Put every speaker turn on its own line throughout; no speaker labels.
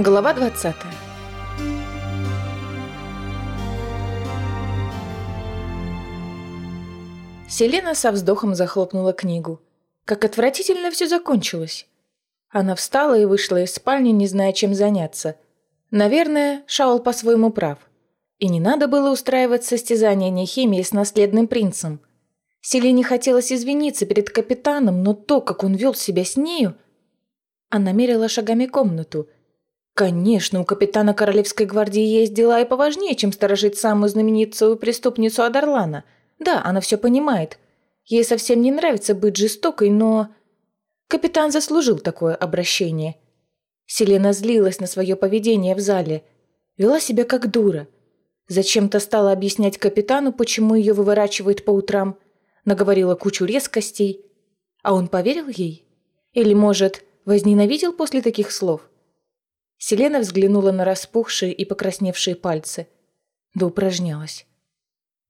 Глава 20 Селена со вздохом захлопнула книгу. Как отвратительно все закончилось. Она встала и вышла из спальни, не зная, чем заняться. Наверное, Шаул по-своему прав. И не надо было устраивать состязание нехимии с наследным принцем. Селине хотелось извиниться перед капитаном, но то, как он вел себя с нею... Она мерила шагами комнату. Конечно, у капитана Королевской гвардии есть дела и поважнее, чем сторожить самую знаменитую преступницу Адарлана. Да, она все понимает. Ей совсем не нравится быть жестокой, но... Капитан заслужил такое обращение. Селена злилась на свое поведение в зале. Вела себя как дура. Зачем-то стала объяснять капитану, почему ее выворачивает по утрам. Наговорила кучу резкостей. А он поверил ей? Или, может, Возненавидел после таких слов? Селена взглянула на распухшие и покрасневшие пальцы. Да упражнялась.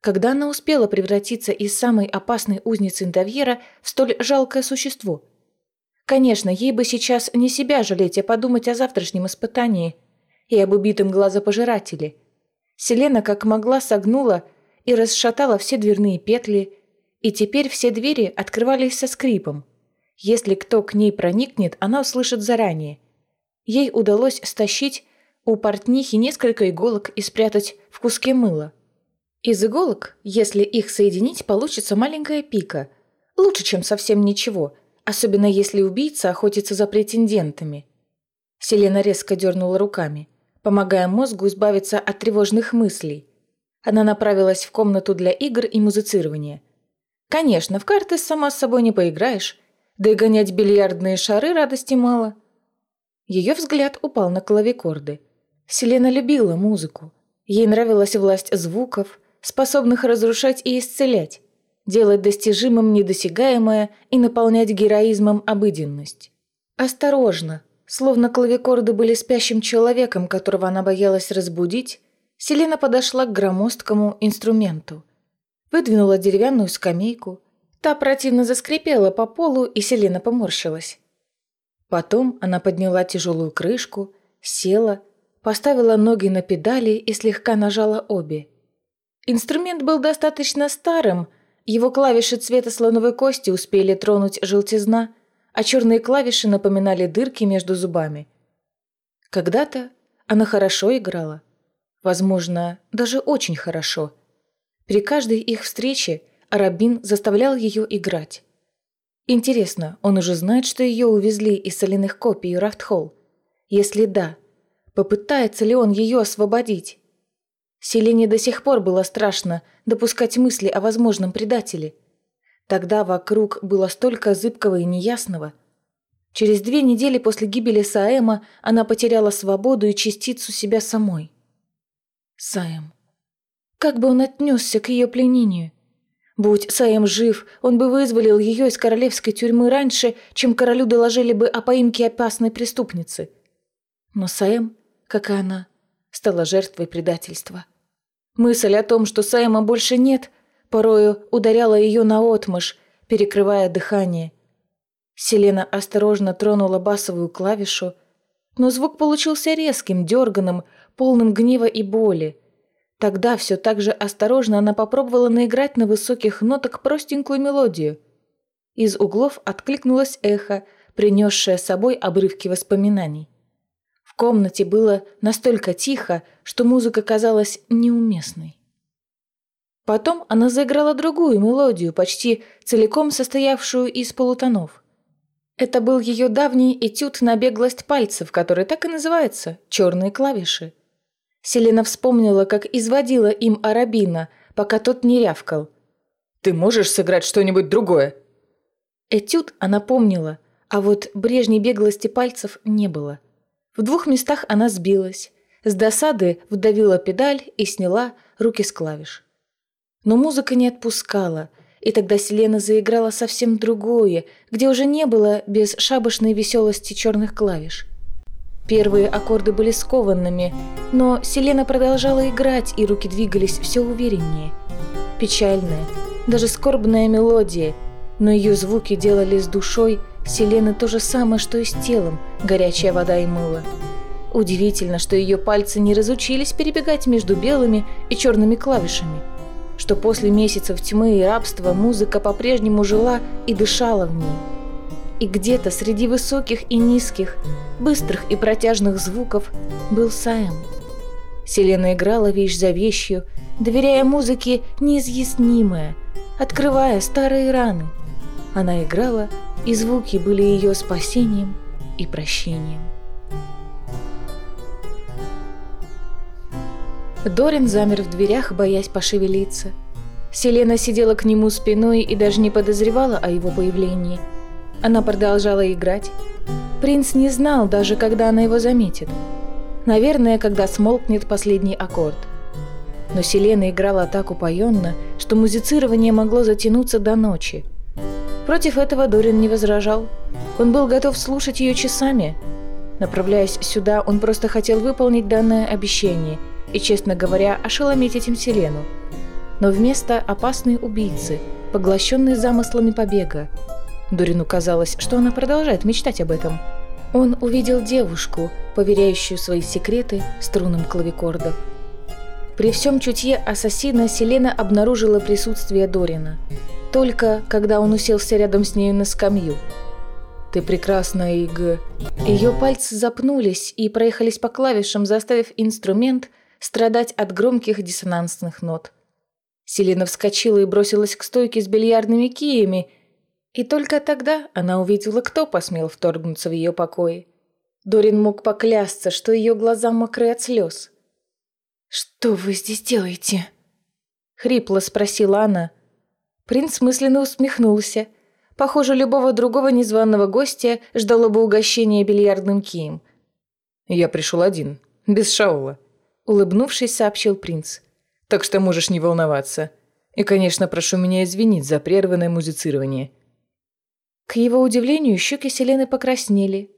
Когда она успела превратиться из самой опасной узницы Индовьера в столь жалкое существо? Конечно, ей бы сейчас не себя жалеть, а подумать о завтрашнем испытании и об убитом глазопожирателе. Селена как могла согнула и расшатала все дверные петли, и теперь все двери открывались со скрипом. Если кто к ней проникнет, она услышит заранее. Ей удалось стащить у портнихи несколько иголок и спрятать в куске мыла. Из иголок, если их соединить, получится маленькая пика. Лучше, чем совсем ничего, особенно если убийца охотится за претендентами. Селена резко дернула руками, помогая мозгу избавиться от тревожных мыслей. Она направилась в комнату для игр и музицирования. Конечно, в карты сама с собой не поиграешь, да и гонять бильярдные шары радости мало. Ее взгляд упал на клавикорды. Селена любила музыку. Ей нравилась власть звуков, способных разрушать и исцелять, делать достижимым недосягаемое и наполнять героизмом обыденность. Осторожно, словно клавикорды были спящим человеком, которого она боялась разбудить, Селена подошла к громоздкому инструменту. Выдвинула деревянную скамейку, Та противно заскрипела по полу, и Селена поморщилась. Потом она подняла тяжелую крышку, села, поставила ноги на педали и слегка нажала обе. Инструмент был достаточно старым, его клавиши цвета слоновой кости успели тронуть желтизна, а черные клавиши напоминали дырки между зубами. Когда-то она хорошо играла. Возможно, даже очень хорошо. При каждой их встрече Рабин заставлял ее играть. Интересно, он уже знает, что ее увезли из соляных копий Рафтхолл? Если да, попытается ли он ее освободить? Селине до сих пор было страшно допускать мысли о возможном предателе. Тогда вокруг было столько зыбкого и неясного. Через две недели после гибели Саэма она потеряла свободу и частицу себя самой. Саэм. Как бы он отнесся к ее пленению? Будь Саем жив, он бы вызволил ее из королевской тюрьмы раньше, чем королю доложили бы о поимке опасной преступницы. Но Саем, как и она, стала жертвой предательства. Мысль о том, что Саема больше нет, порою ударяла ее наотмашь, перекрывая дыхание. Селена осторожно тронула басовую клавишу, но звук получился резким, дерганым, полным гнева и боли – Тогда все так же осторожно она попробовала наиграть на высоких нотах простенькую мелодию. Из углов откликнулось эхо, принесшее с собой обрывки воспоминаний. В комнате было настолько тихо, что музыка казалась неуместной. Потом она заиграла другую мелодию, почти целиком состоявшую из полутонов. Это был ее давний этюд на беглость пальцев, который так и называется «черные клавиши». Селена вспомнила, как изводила им Арабина, пока тот не рявкал. «Ты можешь сыграть что-нибудь другое?» Этюд она помнила, а вот брежней беглости пальцев не было. В двух местах она сбилась. С досады вдавила педаль и сняла руки с клавиш. Но музыка не отпускала, и тогда Селена заиграла совсем другое, где уже не было без шабашной веселости черных клавиш – Первые аккорды были скованными, но Селена продолжала играть, и руки двигались все увереннее. Печальная, даже скорбная мелодия, но ее звуки делали с душой Селены то же самое, что и с телом, горячая вода и мыло. Удивительно, что ее пальцы не разучились перебегать между белыми и черными клавишами, что после месяцев тьмы и рабства музыка по-прежнему жила и дышала в ней. И где-то среди высоких и низких, быстрых и протяжных звуков был Саэм. Селена играла вещь за вещью, доверяя музыке неизъяснимое, открывая старые раны. Она играла, и звуки были ее спасением и прощением. Дорин замер в дверях, боясь пошевелиться. Селена сидела к нему спиной и даже не подозревала о его появлении. Она продолжала играть. Принц не знал даже, когда она его заметит. Наверное, когда смолкнет последний аккорд. Но Селена играла так упоенно, что музицирование могло затянуться до ночи. Против этого Дорин не возражал. Он был готов слушать ее часами. Направляясь сюда, он просто хотел выполнить данное обещание – и, честно говоря, ошеломить этим Селену. Но вместо опасной убийцы, поглощенной замыслами побега, Дурину казалось, что она продолжает мечтать об этом. Он увидел девушку, поверяющую свои секреты струнам клавикордов. При всем чутье ассасина Селена обнаружила присутствие Дорина. Только когда он уселся рядом с нею на скамью. «Ты прекрасна, Иг...» Ее пальцы запнулись и проехались по клавишам, заставив инструмент страдать от громких диссонансных нот. Селена вскочила и бросилась к стойке с бильярдными киями, и только тогда она увидела, кто посмел вторгнуться в ее покои. Дорин мог поклясться, что ее глаза мокры от слез. «Что вы здесь делаете?» — хрипло спросила она. Принц мысленно усмехнулся. Похоже, любого другого незваного гостя ждало бы угощение бильярдным кием. «Я пришел один, без Шаула», Улыбнувшись, сообщил принц. «Так что можешь не волноваться. И, конечно, прошу меня извинить за прерванное музицирование». К его удивлению, щеки Селены покраснели.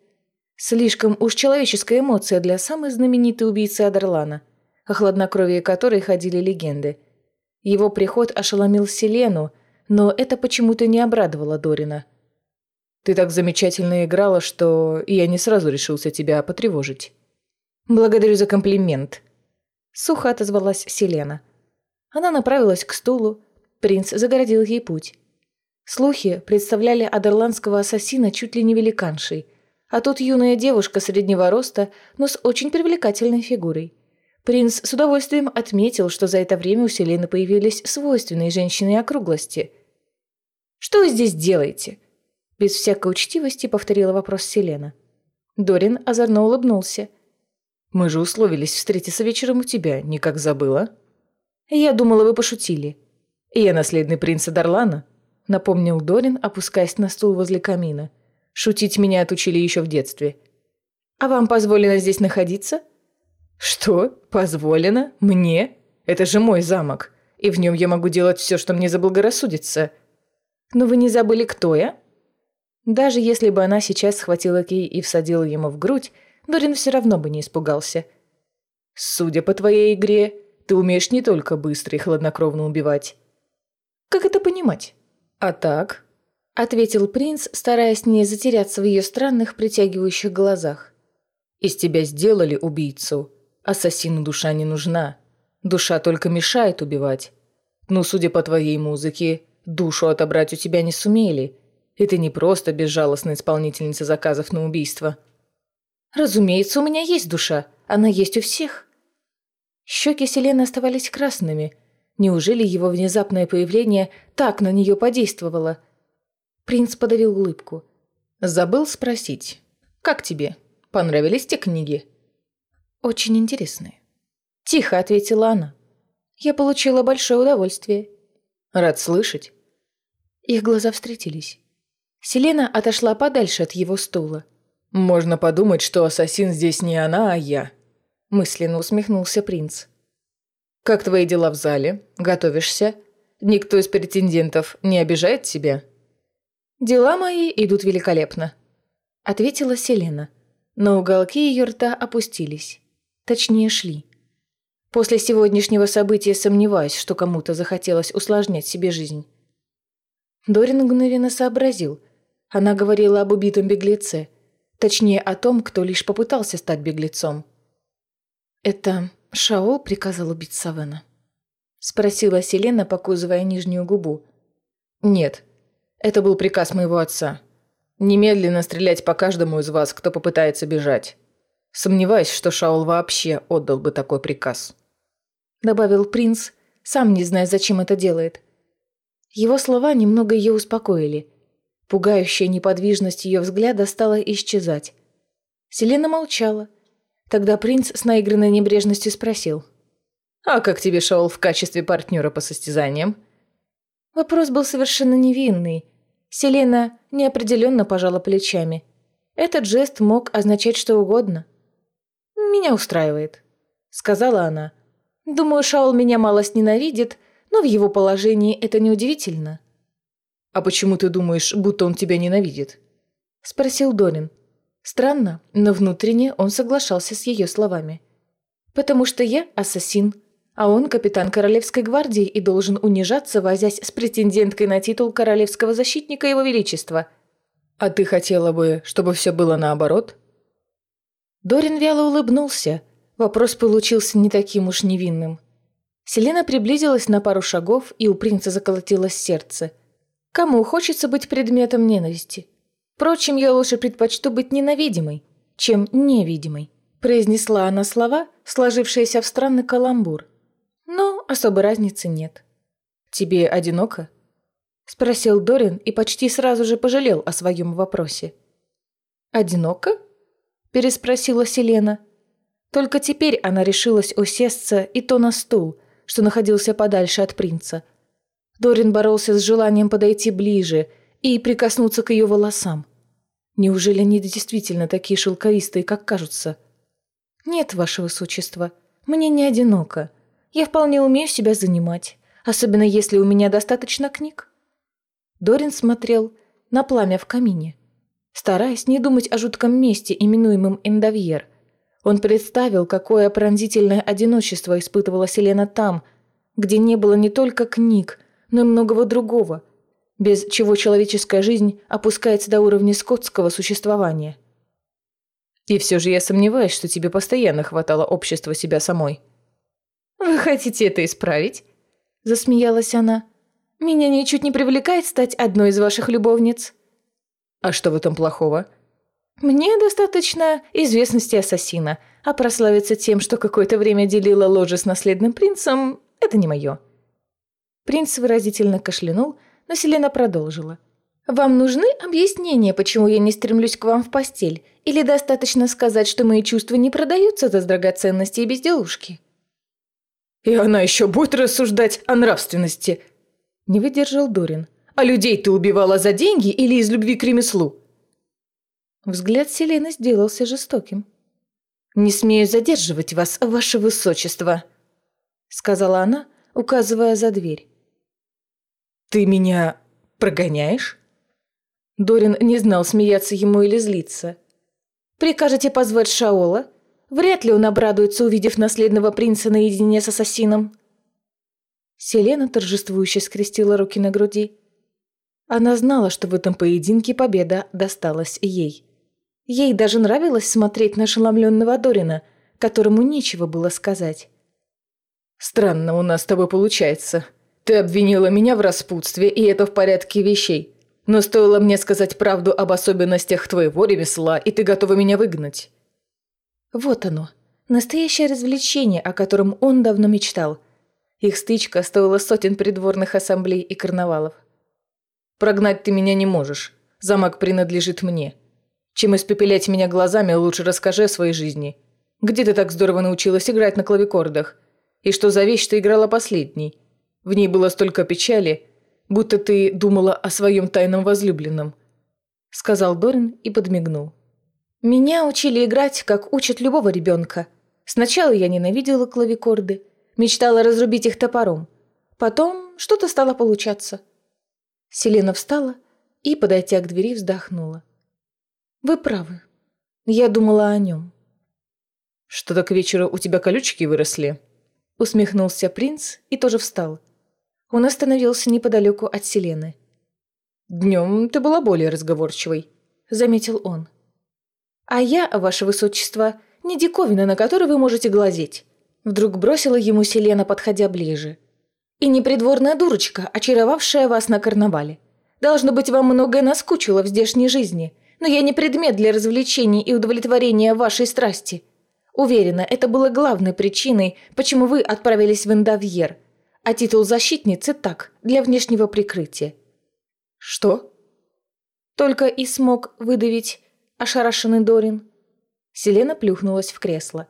Слишком уж человеческая эмоция для самой знаменитой убийцы Адерлана, о хладнокровии которой ходили легенды. Его приход ошеломил Селену, но это почему-то не обрадовало Дорина. «Ты так замечательно играла, что я не сразу решился тебя потревожить». «Благодарю за комплимент», Сухо отозвалась Селена. Она направилась к стулу. Принц загородил ей путь. Слухи представляли адерландского ассасина чуть ли не великаншей. А тут юная девушка среднего роста, но с очень привлекательной фигурой. Принц с удовольствием отметил, что за это время у Селены появились свойственные женщины округлости. «Что вы здесь делаете?» Без всякой учтивости повторила вопрос Селена. Дорин озорно улыбнулся – мы же условились встретиться вечером у тебя, никак забыла?» «Я думала, вы пошутили». «Я наследный принц Дарлана», — напомнил Дорин, опускаясь на стул возле камина. «Шутить меня отучили еще в детстве». «А вам позволено здесь находиться?» «Что? Позволено? Мне? Это же мой замок, и в нем я могу делать все, что мне заблагорассудится». «Но вы не забыли, кто я?» Даже если бы она сейчас схватила Кей и всадила ему в грудь, Дорин все равно бы не испугался. «Судя по твоей игре, ты умеешь не только быстро и хладнокровно убивать». «Как это понимать?» «А так?» — ответил принц, стараясь не затеряться в ее странных притягивающих глазах. «Из тебя сделали убийцу. Ассасину душа не нужна. Душа только мешает убивать. Ну, судя по твоей музыке, душу отобрать у тебя не сумели. И ты не просто безжалостная исполнительница заказов на убийство». Разумеется, у меня есть душа. Она есть у всех. Щеки Селены оставались красными. Неужели его внезапное появление так на нее подействовало? Принц подавил улыбку. Забыл спросить. «Как тебе? Понравились те книги?» «Очень интересные». Тихо ответила она. «Я получила большое удовольствие». «Рад слышать». Их глаза встретились. Селена отошла подальше от его стула. «Можно подумать, что ассасин здесь не она, а я», – мысленно усмехнулся принц. «Как твои дела в зале? Готовишься? Никто из претендентов не обижает тебя?» «Дела мои идут великолепно», – ответила Селена. Но уголки ее рта опустились. Точнее, шли. После сегодняшнего события сомневаюсь, что кому-то захотелось усложнять себе жизнь. Дорин мгновенно сообразил. Она говорила об убитом беглеце – Точнее, о том, кто лишь попытался стать беглецом – «Это Шаол приказал убить Савена?» Спросила Селена, покузывая нижнюю губу.
«Нет, это был приказ моего отца. Немедленно стрелять по каждому из вас, кто попытается бежать. Сомневаюсь, что Шаол вообще отдал бы такой приказ».
Добавил принц, сам не зная, зачем это делает. Его слова немного ее успокоили. Пугающая неподвижность ее взгляда стала исчезать. Селена молчала. Тогда принц с наигранной небрежностью спросил.
«А как тебе Шаол в качестве партнера по состязаниям?»
Вопрос был совершенно невинный. Селена неопределенно пожала плечами. Этот жест мог означать что угодно. «Меня устраивает», — сказала она. «Думаю, Шаул меня малость ненавидит, но в его положении это неудивительно».
«А почему ты думаешь, будто он тебя ненавидит?»
— спросил Дорин. Странно, но внутренне он соглашался с ее словами. «Потому что я ассасин, а он капитан Королевской гвардии и должен унижаться, возясь с претенденткой на титул Королевского защитника Его Величества».
«А ты хотела бы, чтобы все было наоборот?»
Дорин вяло улыбнулся. Вопрос получился не таким уж невинным. Селена приблизилась на пару шагов, и у принца заколотилось сердце. Кому хочется быть предметом ненависти? Впрочем, я лучше предпочту быть ненавидимой, чем невидимой, произнесла она слова, сложившиеся в странный каламбур. Но особой разницы нет.
«Тебе одиноко?»
– спросил Дорин и почти сразу же пожалел о своем вопросе. «Одиноко?» – переспросила Селена. Только теперь она решилась усесться и то на стул, что находился подальше от принца. Дорин боролся с желанием подойти ближе и прикоснуться к ее волосам. Неужели они действительно такие шелковистые, как кажутся? «Нет, ваше высочество, мне не одиноко. Я вполне умею себя занимать, особенно если у меня достаточно книг». Дорин смотрел на пламя в камине, стараясь не думать о жутком месте, именуемом Эндовьер. Он представил, какое пронзительное одиночество испытывала Селена там, где не было не только книг, но и многого другого, без чего человеческая жизнь опускается до уровня скотского существования.
И все же я сомневаюсь, что тебе постоянно хватало общества себя самой.
«Вы хотите это исправить?» – засмеялась она. «Меня ничуть не привлекает стать одной из ваших любовниц».
«А что в этом плохого?»
«Мне достаточно известности ассасина, а прославиться тем, что какое-то время делила ложе с наследным принцем, это не мое». Принц выразительно кашлянул, но Селена продолжила. «Вам нужны объяснения, почему я не стремлюсь к вам в постель? Или достаточно сказать, что мои чувства не продаются за драгоценности и безделушки?»
«И она еще будет рассуждать о нравственности!» Не выдержал Дорин. «А людей ты убивала за деньги или из любви к ремеслу?»
Взгляд Селены сделался жестоким. «Не смею задерживать вас, ваше высочество», — сказала она, указывая за дверь.
«Ты меня прогоняешь?»
Дорин не знал, смеяться ему или злиться. «Прикажете позвать Шаола? Вряд ли он обрадуется, увидев наследного принца наедине с ассасином». Селена торжествующе скрестила руки на груди. Она знала, что в этом поединке победа досталась ей. Ей даже нравилось смотреть на ошеломленного Дорина, которому нечего было сказать.
«Странно у нас с тобой получается. Ты обвинила меня в распутстве, и это в порядке вещей. Но стоило мне сказать правду об особенностях твоего ремесла, и ты готова меня выгнать».
Вот оно. Настоящее развлечение, о котором он давно мечтал. Их стычка стоила сотен придворных ассамблей и карнавалов.
«Прогнать ты меня не можешь. Замок принадлежит мне. Чем испепелять меня глазами, лучше расскажи о своей жизни. Где ты так здорово научилась играть на клавикордах? И что за вещь ты играла последней? В ней было столько печали, будто ты думала о своем тайном возлюбленном», — сказал Дорин и подмигнул.
«Меня учили играть, как учат любого ребенка. Сначала я ненавидела клавикорды, мечтала разрубить их топором. Потом что-то стало получаться». Селена встала и, подойдя к двери, вздохнула. «Вы правы. Я думала о нем».
«Что-то к вечеру у тебя колючки выросли?»
Усмехнулся принц и тоже встал. Он остановился неподалеку от Селены.
«Днем ты была более разговорчивой», — заметил он.
«А я, ваше высочество, не диковина, на которую вы можете глазеть. Вдруг бросила ему Селена, подходя ближе. И не придворная дурочка, очаровавшая вас на карнавале. Должно быть, вам многое наскучило в здешней жизни, но я не предмет для развлечений и удовлетворения вашей страсти. Уверена, это было главной причиной, почему вы отправились в Индавьер, а титул защитницы так, для внешнего прикрытия.
Что?
Только и смог выдавить ошарашенный Дорин. Селена плюхнулась в кресло.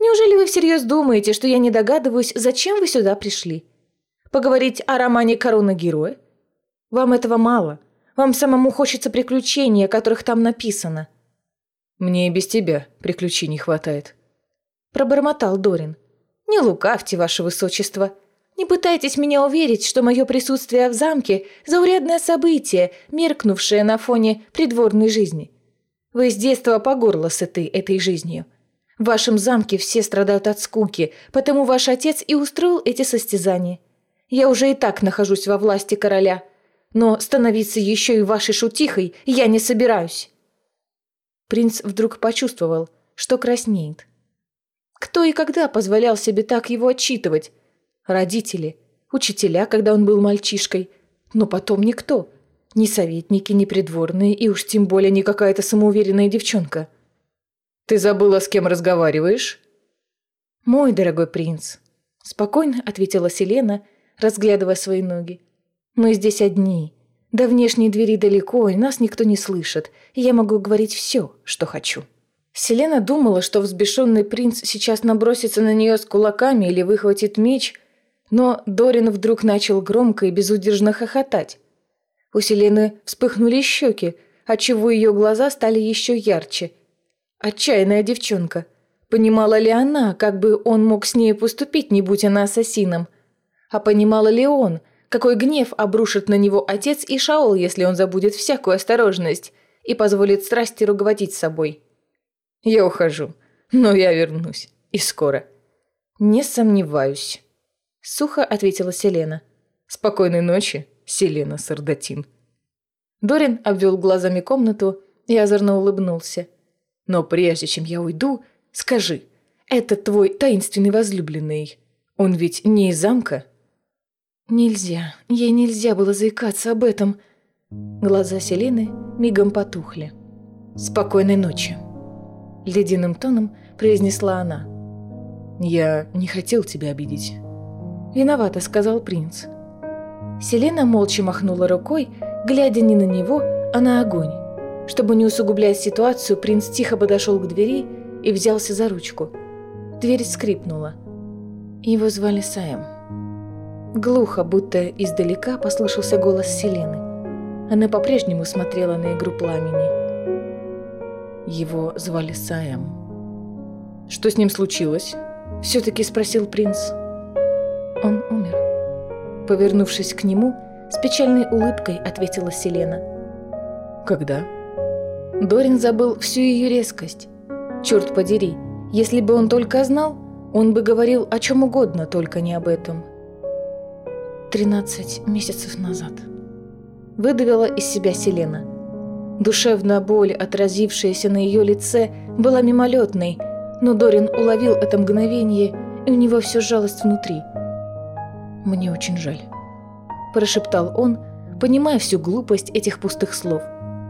«Неужели вы всерьез думаете, что я не догадываюсь, зачем вы сюда пришли? Поговорить о романе «Корона героя»? Вам этого мало. Вам самому хочется приключений, о которых там написано».
«Мне и без тебя приключений хватает», –
пробормотал Дорин. «Не лукавьте, ваше высочество. Не пытайтесь меня уверить, что мое присутствие в замке – заурядное событие, меркнувшее на фоне придворной жизни. Вы с детства по горло сыты этой жизнью. В вашем замке все страдают от скуки, потому ваш отец и устроил эти состязания. Я уже и так нахожусь во власти короля, но становиться еще и вашей шутихой я не собираюсь». Принц вдруг почувствовал, что краснеет. Кто и когда позволял себе так его отчитывать? Родители, учителя, когда он был мальчишкой, но потом никто – ни советники, ни придворные, и уж тем более не какая-то самоуверенная девчонка.
«Ты забыла, с кем разговариваешь?»
«Мой дорогой принц», – спокойно ответила Селена, разглядывая свои ноги. «Мы здесь одни. До внешней двери далеко, и нас никто не слышит, и я могу говорить все, что хочу». Селена думала, что взбешенный принц сейчас набросится на нее с кулаками или выхватит меч, но Дорин вдруг начал громко и безудержно хохотать. У Селены вспыхнули щеки, отчего ее глаза стали еще ярче. Отчаянная девчонка. Понимала ли она, как бы он мог с ней поступить, не будь она ассасином? А понимала ли он, какой гнев обрушит на него отец и Шаол, если он забудет всякую осторожность и позволит страсти руководить собой?
«Я ухожу, но я вернусь. И скоро».
«Не сомневаюсь», — сухо ответила Селена.
«Спокойной ночи». Селена Сардатин.
Дорин обвел глазами комнату и озорно улыбнулся.
«Но прежде чем я уйду, скажи, это твой таинственный возлюбленный. Он ведь не из замка?»
«Нельзя, ей нельзя было заикаться об этом». Глаза Селены мигом потухли. «Спокойной ночи», — ледяным тоном произнесла она.
«Я не хотел тебя обидеть».
«Виновата», — сказал принц. Селена молча махнула рукой, глядя не на него, а на огонь. Чтобы не усугублять ситуацию, принц тихо подошел к двери и взялся за ручку. Дверь скрипнула. Его звали Саем. Глухо, будто издалека, послышался голос Селены. Она по-прежнему смотрела на игру пламени.
Его звали Саем. «Что с ним случилось?» – все-таки спросил принц.
Он умер. Повернувшись к нему, с печальной улыбкой ответила Селена.
«Когда?»
Дорин забыл всю ее резкость. Черт подери, если бы он только знал, он бы говорил о чем угодно, только не об этом. «Тринадцать месяцев назад», — выдавила из себя Селена. Душевная боль, отразившаяся на ее лице, была мимолетной, но Дорин уловил это мгновение, и у него все жалость внутри — «Мне очень жаль», – прошептал он, понимая всю глупость этих пустых слов.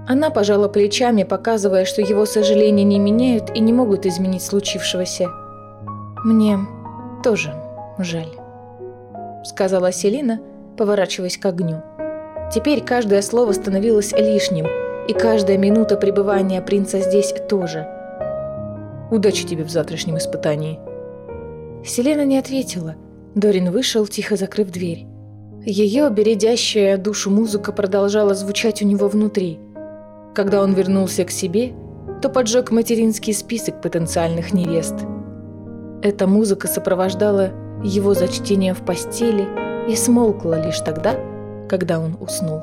Она пожала плечами, показывая, что его сожаления не меняют и не могут изменить случившегося. «Мне тоже жаль», – сказала Селина, поворачиваясь к огню. Теперь каждое слово становилось лишним, и каждая минута пребывания принца здесь тоже.
«Удачи тебе в завтрашнем испытании».
Селена не ответила – Дорин вышел, тихо закрыв дверь. Ее бередящая душу музыка продолжала звучать у него внутри. Когда он вернулся к себе, то поджег материнский список потенциальных невест. Эта музыка сопровождала его за чтением в постели и смолкла лишь тогда, когда он уснул.